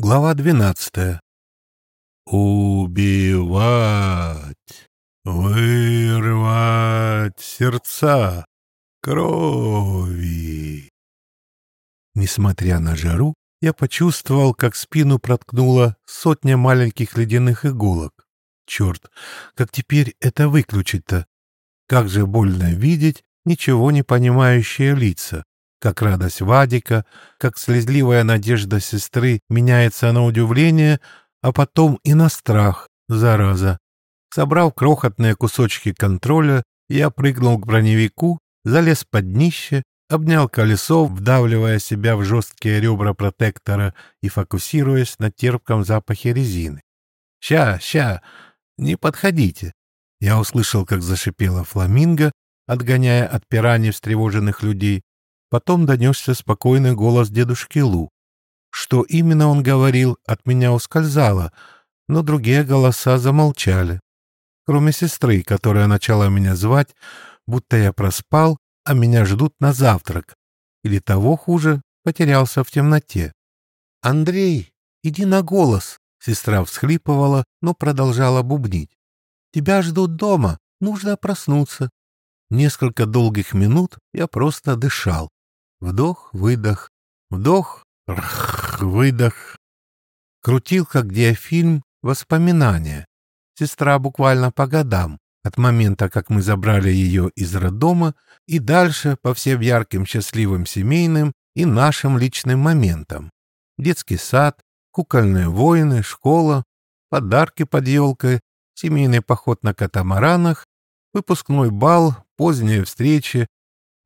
Глава двенадцатая. Убивать, вырвать сердца, крови. Несмотря на жару, я почувствовал, как спину проткнула сотня маленьких ледяных иголок. Черт, как теперь это выключить-то? Как же больно видеть ничего не понимающие лица как радость Вадика, как слезливая надежда сестры меняется на удивление, а потом и на страх, зараза. Собрав крохотные кусочки контроля, я прыгнул к броневику, залез под днище, обнял колесо, вдавливая себя в жесткие ребра протектора и фокусируясь на терпком запахе резины. «Ща, ща! Не подходите!» Я услышал, как зашипела фламинго, отгоняя от пираний встревоженных людей, Потом донесся спокойный голос дедушки Лу. Что именно он говорил, от меня ускользало, но другие голоса замолчали. Кроме сестры, которая начала меня звать, будто я проспал, а меня ждут на завтрак. Или того хуже, потерялся в темноте. «Андрей, иди на голос!» Сестра всхлипывала, но продолжала бубнить. «Тебя ждут дома, нужно проснуться». Несколько долгих минут я просто дышал. Вдох, выдох, вдох, рх, выдох. Крутил, как диафильм, воспоминания. Сестра буквально по годам, от момента, как мы забрали ее из роддома, и дальше по всем ярким счастливым семейным и нашим личным моментам. Детский сад, кукольные воины, школа, подарки под елкой, семейный поход на катамаранах, выпускной бал, поздние встречи,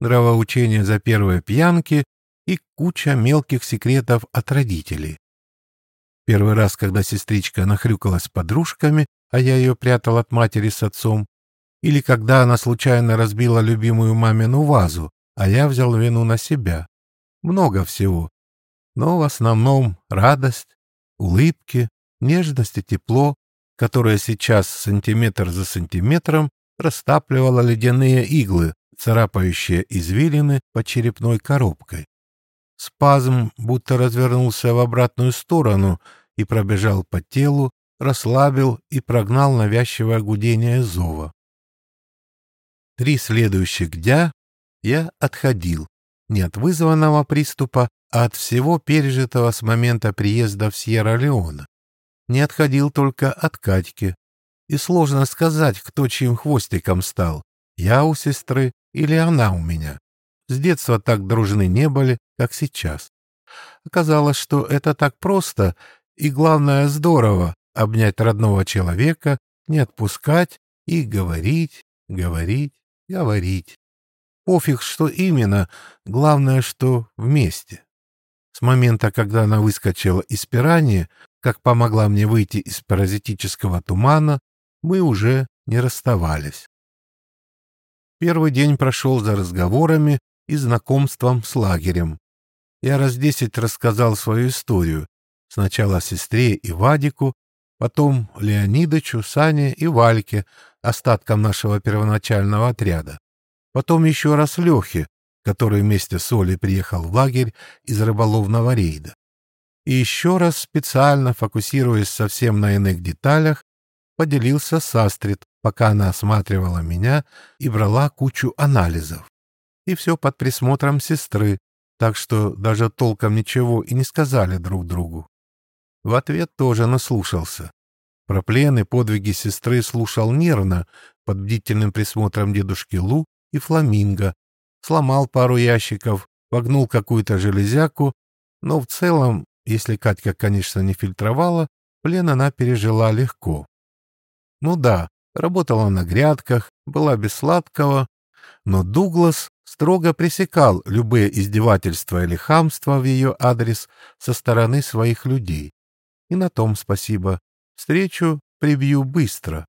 нравоучение за первые пьянки и куча мелких секретов от родителей. Первый раз, когда сестричка нахрюкалась с подружками, а я ее прятал от матери с отцом, или когда она случайно разбила любимую мамину вазу, а я взял вину на себя. Много всего. Но в основном радость, улыбки, нежность и тепло, которое сейчас сантиметр за сантиметром растапливало ледяные иглы, царапающие извилины под черепной коробкой. Спазм будто развернулся в обратную сторону и пробежал по телу, расслабил и прогнал навязчивое гудение зова. Три следующих дня я отходил, не от вызванного приступа, а от всего пережитого с момента приезда в Сьерра-Леоне. Не отходил только от Катьки. И сложно сказать, кто чьим хвостиком стал. Я у сестры или она у меня. С детства так дружны не были, как сейчас. Оказалось, что это так просто и, главное, здорово обнять родного человека, не отпускать и говорить, говорить, говорить. Пофиг, что именно, главное, что вместе. С момента, когда она выскочила из пирани, как помогла мне выйти из паразитического тумана, мы уже не расставались. Первый день прошел за разговорами и знакомством с лагерем. Я раз десять рассказал свою историю. Сначала сестре и Вадику, потом Леонидычу, Сане и Вальке, остаткам нашего первоначального отряда. Потом еще раз Лехе, который вместе с Олей приехал в лагерь из рыболовного рейда. И еще раз специально, фокусируясь совсем на иных деталях, поделился с Астрид, пока она осматривала меня и брала кучу анализов. И все под присмотром сестры, так что даже толком ничего и не сказали друг другу. В ответ тоже наслушался. Про плены подвиги сестры слушал нервно, под бдительным присмотром дедушки Лу и Фламинго, сломал пару ящиков, вогнул какую-то железяку, но в целом, если Катька, конечно, не фильтровала, плен она пережила легко. Ну да, работала на грядках, была без сладкого, но Дуглас строго пресекал любые издевательства или хамства в ее адрес со стороны своих людей. И на том спасибо. Встречу прибью быстро.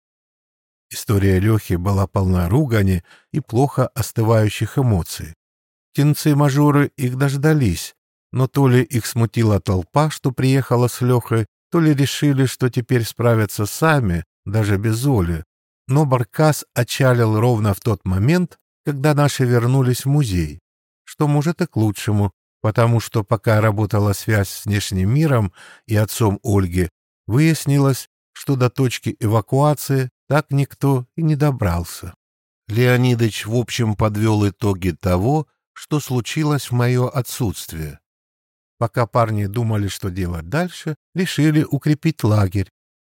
История Лехи была полна ругани и плохо остывающих эмоций. Птенцы-мажоры их дождались, но то ли их смутила толпа, что приехала с Лехой, то ли решили, что теперь справятся сами, даже без Оли, но Баркас отчалил ровно в тот момент, когда наши вернулись в музей, что, может, и к лучшему, потому что пока работала связь с внешним миром и отцом Ольги, выяснилось, что до точки эвакуации так никто и не добрался. Леонидыч в общем подвел итоги того, что случилось в мое отсутствие. Пока парни думали, что делать дальше, решили укрепить лагерь.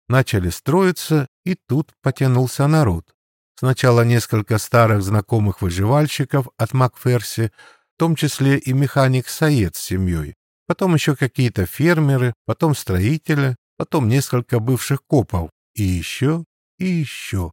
Начали строиться, и тут потянулся народ. Сначала несколько старых знакомых выживальщиков от Макферси, в том числе и механик Саед с семьей, потом еще какие-то фермеры, потом строители, потом несколько бывших копов, и еще, и еще.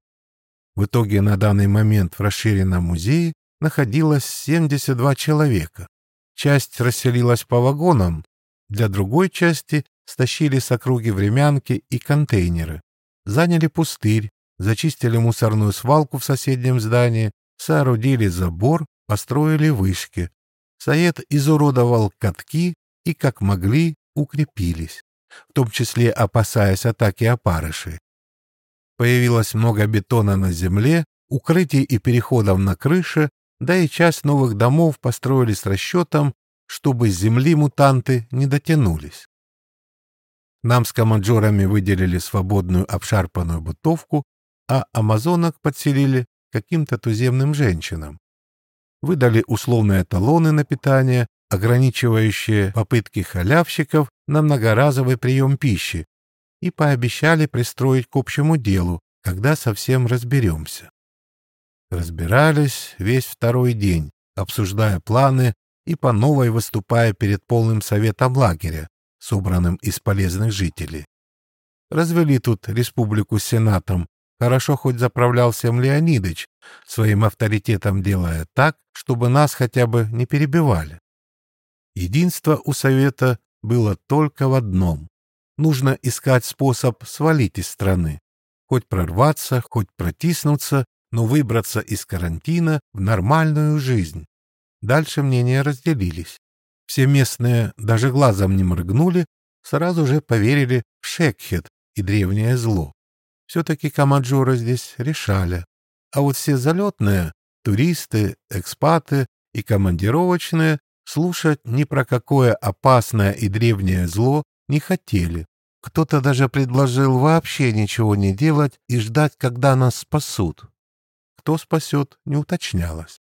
В итоге на данный момент в расширенном музее находилось 72 человека. Часть расселилась по вагонам, для другой части стащили с округи времянки и контейнеры. Заняли пустырь, зачистили мусорную свалку в соседнем здании, соорудили забор, построили вышки. Саед изуродовал катки и, как могли, укрепились, в том числе опасаясь атаки опарышей. Появилось много бетона на земле, укрытий и переходов на крыше, да и часть новых домов построили с расчетом, чтобы с земли мутанты не дотянулись. Нам с команджорами выделили свободную обшарпанную бытовку, а амазонок подселили каким-то туземным женщинам. Выдали условные талоны на питание, ограничивающие попытки халявщиков на многоразовый прием пищи, и пообещали пристроить к общему делу, когда совсем разберемся. Разбирались весь второй день, обсуждая планы и по новой выступая перед полным советом лагеря, собранным из полезных жителей. Развели тут республику с сенатом, хорошо хоть заправлялся Леонидыч, своим авторитетом делая так, чтобы нас хотя бы не перебивали. Единство у совета было только в одном. Нужно искать способ свалить из страны. Хоть прорваться, хоть протиснуться, но выбраться из карантина в нормальную жизнь. Дальше мнения разделились. Все местные даже глазом не моргнули, сразу же поверили в Шекхет и древнее зло. Все-таки комаджоры здесь решали. А вот все залетные, туристы, экспаты и командировочные слушать ни про какое опасное и древнее зло не хотели. Кто-то даже предложил вообще ничего не делать и ждать, когда нас спасут. Кто спасет, не уточнялось.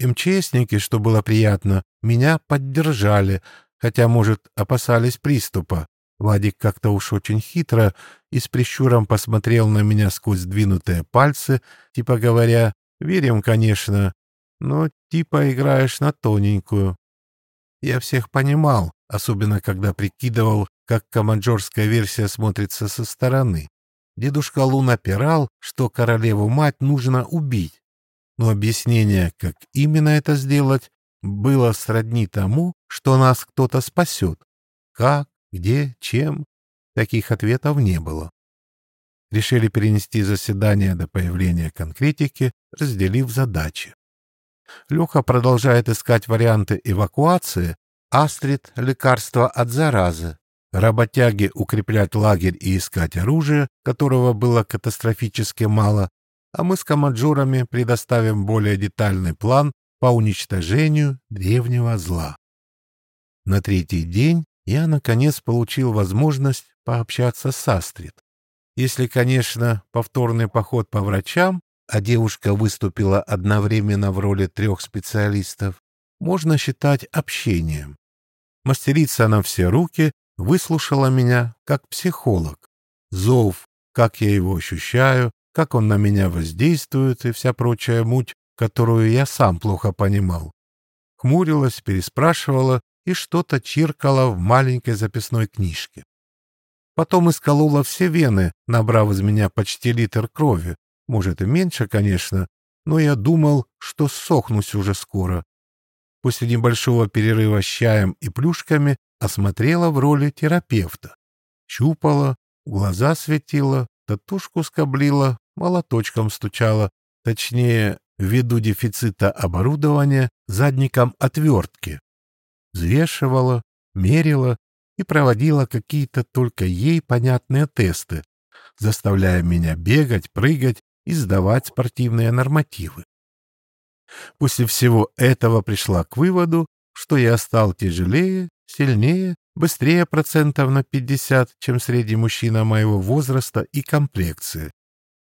МЧСники, что было приятно, меня поддержали, хотя, может, опасались приступа. Вадик как-то уж очень хитро и с прищуром посмотрел на меня сквозь сдвинутые пальцы, типа говоря, «Верим, конечно, но типа играешь на тоненькую». Я всех понимал, особенно когда прикидывал, как команджорская версия смотрится со стороны. Дедушка Лу напирал, что королеву-мать нужно убить, но объяснение, как именно это сделать, было сродни тому, что нас кто-то спасет. Как, где, чем? Таких ответов не было. Решили перенести заседание до появления конкретики, разделив задачи. Леха продолжает искать варианты эвакуации, Астрид — лекарства от заразы, работяги укреплять лагерь и искать оружие, которого было катастрофически мало, а мы с комаджурами предоставим более детальный план по уничтожению древнего зла. На третий день я, наконец, получил возможность пообщаться с Астрид. Если, конечно, повторный поход по врачам, а девушка выступила одновременно в роли трех специалистов, можно считать общением. Мастерица на все руки выслушала меня как психолог. Зов, как я его ощущаю, как он на меня воздействует и вся прочая муть, которую я сам плохо понимал. Хмурилась, переспрашивала и что-то чиркала в маленькой записной книжке. Потом исколола все вены, набрав из меня почти литр крови. Может, и меньше, конечно, но я думал, что сохнусь уже скоро. После небольшого перерыва с чаем и плюшками осмотрела в роли терапевта. Щупала, глаза светила, татушку скоблила, молоточком стучала, точнее, ввиду дефицита оборудования, задником отвертки. Взвешивала, мерила и проводила какие-то только ей понятные тесты, заставляя меня бегать, прыгать и сдавать спортивные нормативы. После всего этого пришла к выводу, что я стал тяжелее, сильнее, быстрее процентов на 50, чем средний мужчина моего возраста и комплекции.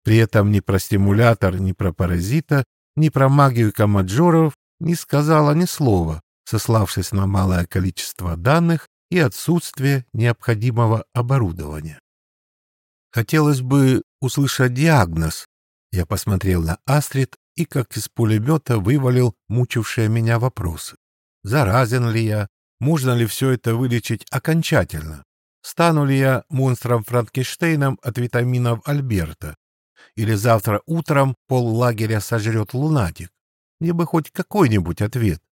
При этом ни про стимулятор, ни про паразита, ни про магию комаджоров не сказала ни слова, сославшись на малое количество данных и отсутствие необходимого оборудования. Хотелось бы услышать диагноз. Я посмотрел на Астрид и как из пулемета вывалил мучившие меня вопросы. Заразен ли я? Можно ли все это вылечить окончательно? Стану ли я монстром Франкенштейном от витаминов Альберта? Или завтра утром пол лагеря сожрет лунатик? Мне бы хоть какой-нибудь ответ.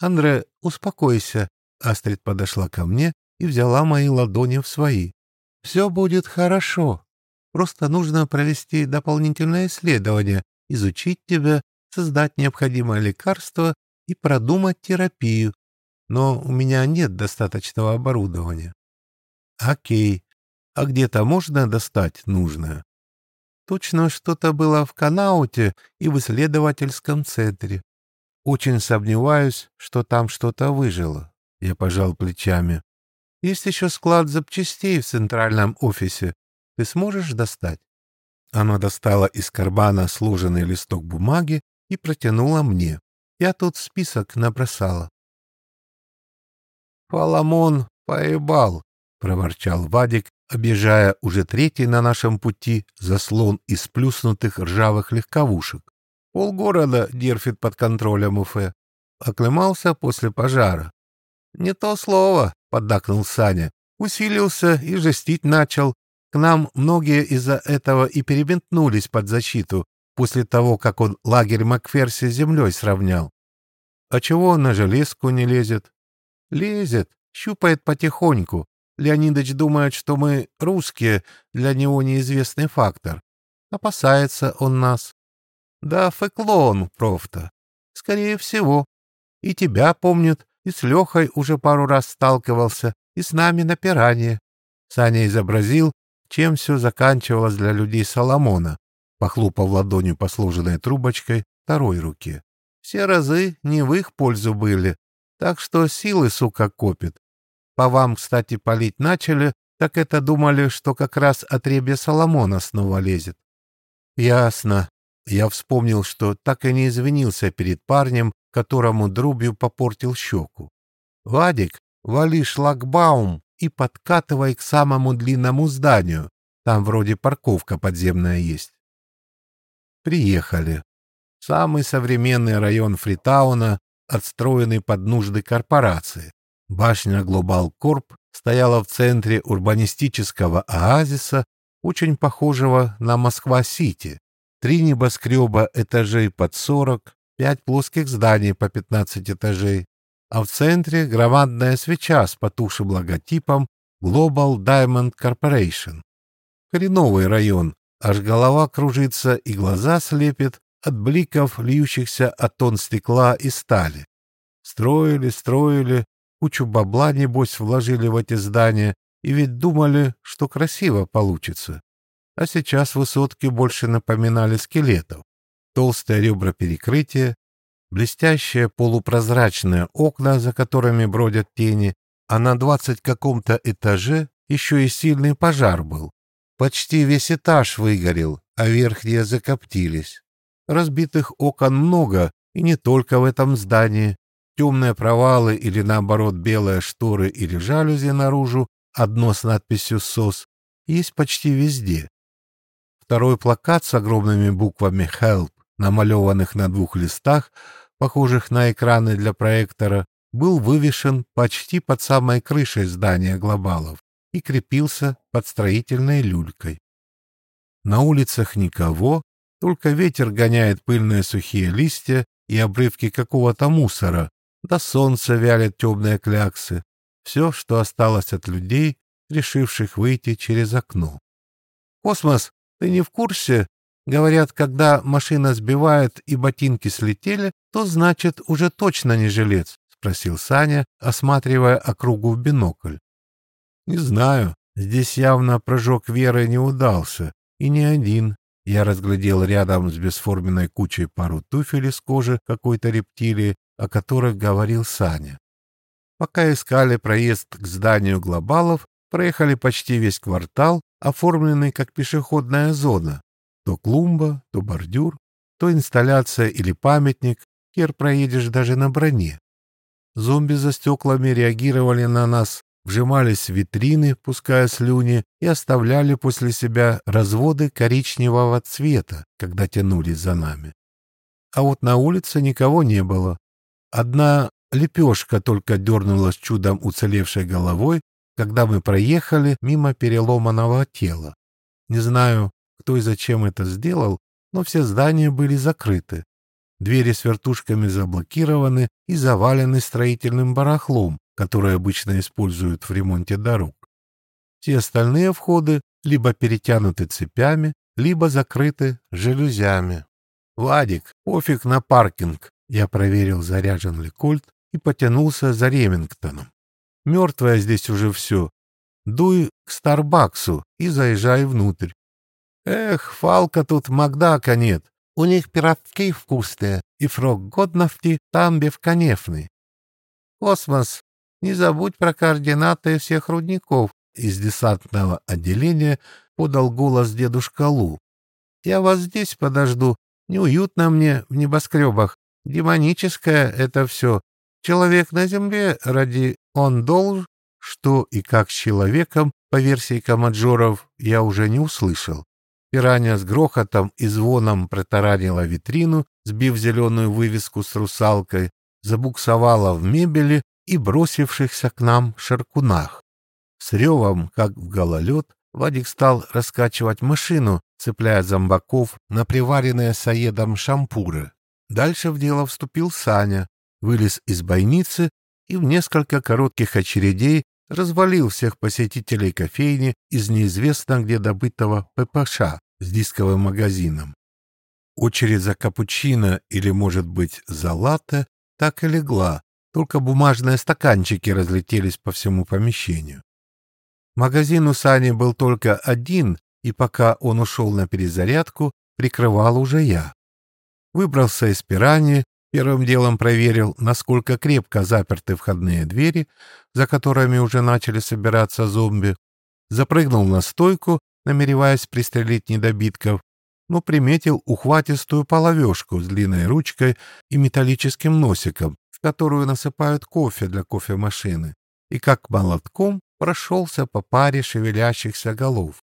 Андре, успокойся. Астрид подошла ко мне и взяла мои ладони в свои. Все будет хорошо. Просто нужно провести дополнительное исследование, изучить тебя, создать необходимое лекарство и продумать терапию. Но у меня нет достаточного оборудования. Окей. А где-то можно достать нужное? Точно что-то было в Канауте и в исследовательском центре. Очень сомневаюсь, что там что-то выжило. Я пожал плечами. Есть еще склад запчастей в центральном офисе. Ты сможешь достать? Она достала из кармана сложенный листок бумаги и протянула мне. Я тут список набросала. «Фаламон поебал», — проворчал Вадик, объезжая уже третий на нашем пути заслон из плюснутых ржавых легковушек. Полгорода дерфит под контролем Уфе. Оклемался после пожара. «Не то слово», — поддакнул Саня. Усилился и жестить начал. К нам многие из-за этого и перебентнулись под защиту после того, как он лагерь Макферси с землей сравнял. А чего на железку не лезет? Лезет, щупает потихоньку. Леонидович думает, что мы русские, для него неизвестный фактор. Опасается он нас. Да, феклон, профта. Скорее всего. И тебя помнит, и с Лехой уже пару раз сталкивался, и с нами на пирание. Саня изобразил, чем все заканчивалось для людей Соломона, похлопав ладонью по сложенной трубочкой второй руке. Все разы не в их пользу были, так что силы, сука, копит. По вам, кстати, палить начали, так это думали, что как раз отребье Соломона снова лезет. Ясно. Я вспомнил, что так и не извинился перед парнем, которому друбью попортил щеку. «Вадик, вали шлагбаум и подкатывай к самому длинному зданию. Там вроде парковка подземная есть». Приехали. Самый современный район Фритауна, отстроенный под нужды корпорации. Башня Глобал Корп стояла в центре урбанистического оазиса, очень похожего на Москва-Сити. Три небоскреба этажей под 40, пять плоских зданий по 15 этажей, а в центре громадная свеча с потухшим логотипом Global Diamond Corporation. Хреновый район, аж голова кружится и глаза слепит от бликов, льющихся от тон стекла и стали. Строили, строили, кучу бабла, небось, вложили в эти здания, и ведь думали, что красиво получится а сейчас высотки больше напоминали скелетов. Толстые ребра перекрытия, блестящие полупрозрачные окна, за которыми бродят тени, а на двадцать каком-то этаже еще и сильный пожар был. Почти весь этаж выгорел, а верхние закоптились. Разбитых окон много, и не только в этом здании. Темные провалы или, наоборот, белые шторы или жалюзи наружу, одно с надписью «СОС», есть почти везде. Второй плакат с огромными буквами «Help», намалеванных на двух листах, похожих на экраны для проектора, был вывешен почти под самой крышей здания глобалов и крепился под строительной люлькой. На улицах никого, только ветер гоняет пыльные сухие листья и обрывки какого-то мусора, да солнце вялит темные кляксы. Все, что осталось от людей, решивших выйти через окно. Космос ты не в курсе? Говорят, когда машина сбивает и ботинки слетели, то значит уже точно не жилец, спросил Саня, осматривая округу в бинокль. Не знаю, здесь явно прыжок веры не удался, и не один. Я разглядел рядом с бесформенной кучей пару туфель из кожи какой-то рептилии, о которых говорил Саня. Пока искали проезд к зданию глобалов, проехали почти весь квартал, оформленный как пешеходная зона. То клумба, то бордюр, то инсталляция или памятник, хер проедешь даже на броне. Зомби за стеклами реагировали на нас, вжимались в витрины, пуская слюни, и оставляли после себя разводы коричневого цвета, когда тянулись за нами. А вот на улице никого не было. Одна лепешка только дернулась чудом уцелевшей головой, когда мы проехали мимо переломанного тела. Не знаю, кто и зачем это сделал, но все здания были закрыты. Двери с вертушками заблокированы и завалены строительным барахлом, которое обычно используют в ремонте дорог. Все остальные входы либо перетянуты цепями, либо закрыты жалюзями. «Вадик, пофиг на паркинг!» Я проверил, заряжен ли кольт, и потянулся за Ремингтоном. Мертвое здесь уже все. Дуй к Старбаксу и заезжай внутрь. Эх, Фалка тут Макдака нет. У них пиратки вкусные, и фрог годновти там бевконефный. Космос, не забудь про координаты всех рудников. Из десантного отделения подал голос дедушка Лу. Я вас здесь подожду. Неуютно мне в небоскребах. Демоническое это все. Человек на земле ради он должен, что и как с человеком, по версии комаджоров, я уже не услышал. Пиранья с грохотом и звоном протаранила витрину, сбив зеленую вывеску с русалкой, забуксовала в мебели и бросившихся к нам шаркунах. С ревом, как в гололед, Вадик стал раскачивать машину, цепляя зомбаков на приваренные саедом шампуры. Дальше в дело вступил Саня, вылез из бойницы и в несколько коротких очередей развалил всех посетителей кофейни из неизвестно где добытого ППШ с дисковым магазином. Очередь за капучино или, может быть, за латте так и легла, только бумажные стаканчики разлетелись по всему помещению. Магазин у Сани был только один, и пока он ушел на перезарядку, прикрывал уже я. Выбрался из пирани, Первым делом проверил, насколько крепко заперты входные двери, за которыми уже начали собираться зомби. Запрыгнул на стойку, намереваясь пристрелить недобитков, но приметил ухватистую половешку с длинной ручкой и металлическим носиком, в которую насыпают кофе для кофемашины, и как молотком прошелся по паре шевелящихся голов.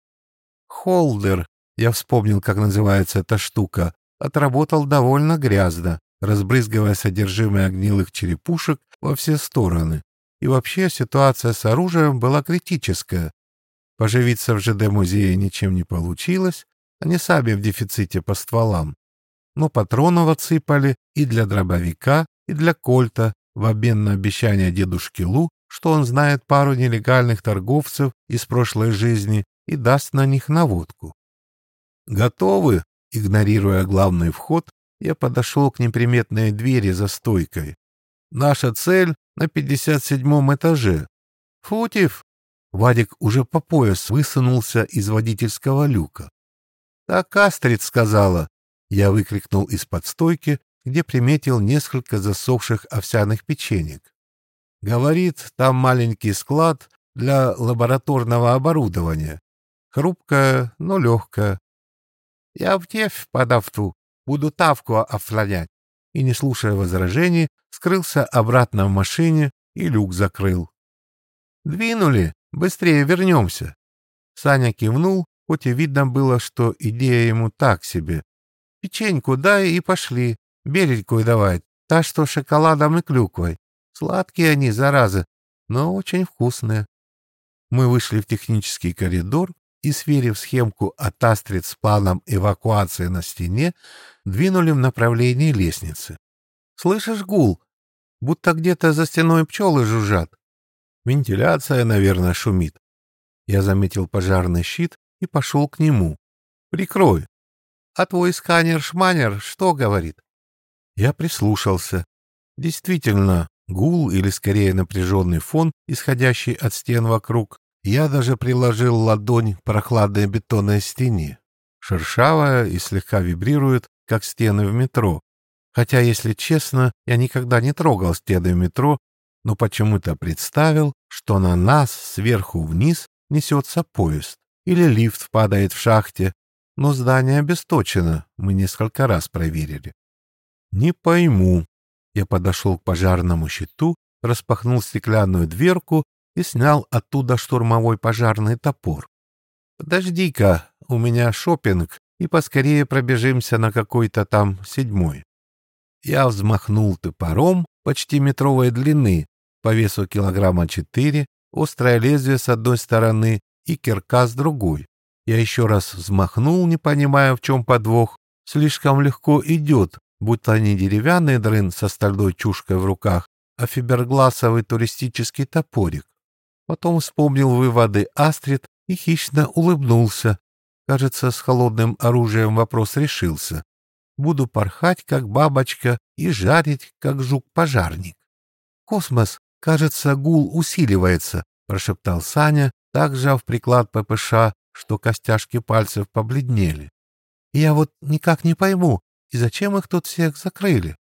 Холдер, я вспомнил, как называется эта штука, отработал довольно грязно, разбрызгивая содержимое гнилых черепушек во все стороны. И вообще ситуация с оружием была критическая. Поживиться в ЖД-музее ничем не получилось, они сами в дефиците по стволам. Но патронов отсыпали и для дробовика, и для кольта, в обмен на обещание дедушки Лу, что он знает пару нелегальных торговцев из прошлой жизни и даст на них наводку. «Готовы?» Игнорируя главный вход, я подошел к неприметной двери за стойкой. Наша цель на 57-м этаже. Футив! Вадик уже по пояс высунулся из водительского люка. Так Астрид сказала. Я выкрикнул из-под стойки, где приметил несколько засохших овсяных печенек. Говорит, там маленький склад для лабораторного оборудования. Хрупкая, но легкая. Я в тефь подавту, буду тавку офлонять. И, не слушая возражений, скрылся обратно в машине и люк закрыл. «Двинули! Быстрее вернемся!» Саня кивнул, хоть и видно было, что идея ему так себе. «Печеньку дай и пошли. Беленькую давай, та, что шоколадом и клюквой. Сладкие они, заразы, но очень вкусные». Мы вышли в технический коридор, и, сверив схемку от Астрид с планом эвакуации на стене, двинули в направлении лестницы. «Слышишь гул? Будто где-то за стеной пчелы жужжат. Вентиляция, наверное, шумит». Я заметил пожарный щит и пошел к нему. «Прикрой». «А твой сканер-шманер что говорит?» Я прислушался. Действительно, гул или скорее напряженный фон, исходящий от стен вокруг, я даже приложил ладонь к прохладной бетонной стене. Шершавая и слегка вибрирует, как стены в метро. Хотя, если честно, я никогда не трогал стены метро, но почему-то представил, что на нас сверху вниз несется поезд или лифт падает в шахте, но здание обесточено, мы несколько раз проверили. Не пойму. Я подошел к пожарному щиту, распахнул стеклянную дверку и снял оттуда штурмовой пожарный топор. Подожди-ка, у меня шопинг, и поскорее пробежимся на какой-то там седьмой. Я взмахнул топором почти метровой длины, по весу килограмма четыре, острое лезвие с одной стороны и кирка с другой. Я еще раз взмахнул, не понимая, в чем подвох. Слишком легко идет, будто не деревянный дрын со стальной чушкой в руках, а фибергласовый туристический топорик. Потом вспомнил выводы Астрид и хищно улыбнулся. Кажется, с холодным оружием вопрос решился. Буду порхать, как бабочка, и жарить, как жук-пожарник. Космос, кажется, гул усиливается, прошептал Саня, так в приклад ППШ, что костяшки пальцев побледнели. Я вот никак не пойму, и зачем их тут всех закрыли?